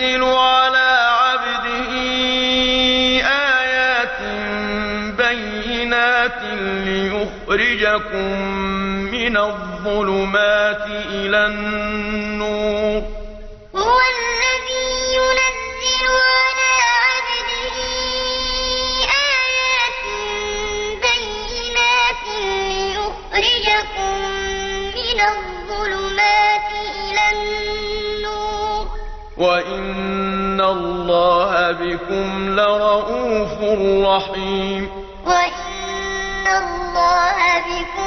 ينزل على عبده آيات بينات ليخرجكم من الظلمات إلى النور. هو الذي ينزل على عبده آيات بينات ليخرجكم من الظلمات وإن الله بكم لرءوف رحيم وإن الله بكم